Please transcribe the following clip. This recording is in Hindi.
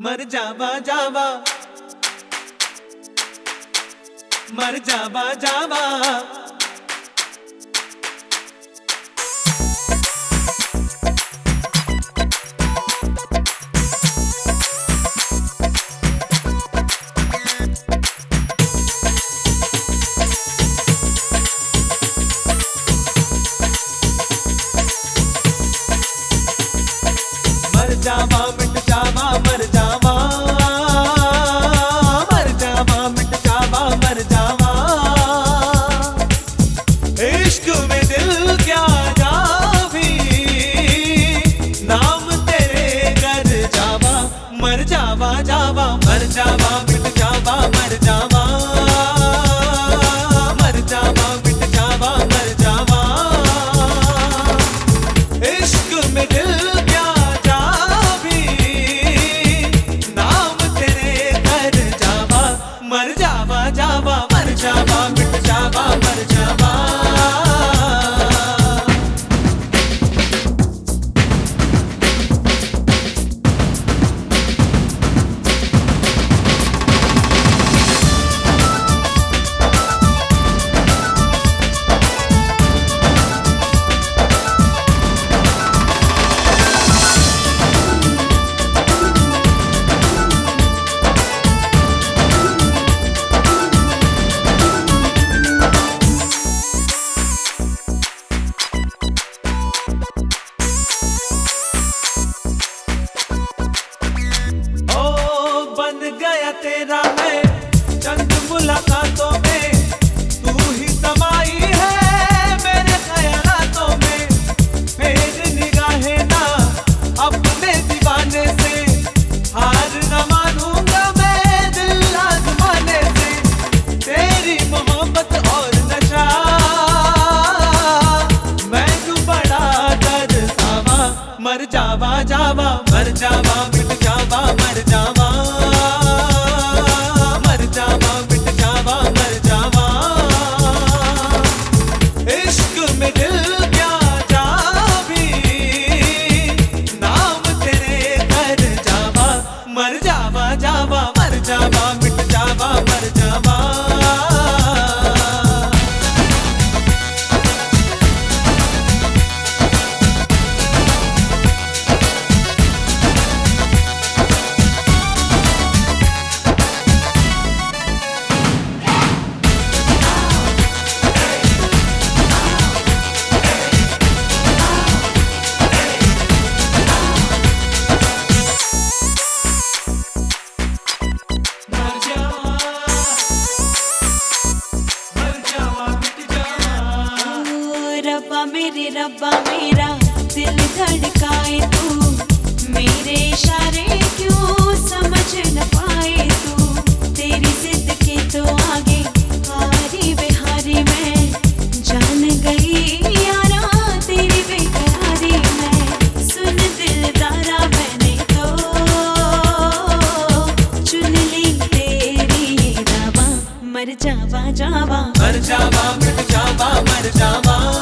मर जावा जावा। मर जावा जावा। जावा, मर जावा, मिट जावा, मर जावा। मर जावा, मिट जावा, मर जावा। इश्क में दिल नाम तेरे कर जावा, मर जावा जावा, मर जावा। मेरे रब्बा, मेरा दिल धड़काए तू। मेरे इशारे क्यों समझ न पाए तू? तेरी जिद के तो आगे हारी बेहारी मैं। जान गई यारा तेरी बेकरारी मैं। सुन दिलदारा मैंने तो। चुन ली तेरी मर जावा जावा। मर जावा मर जावा मर जावा।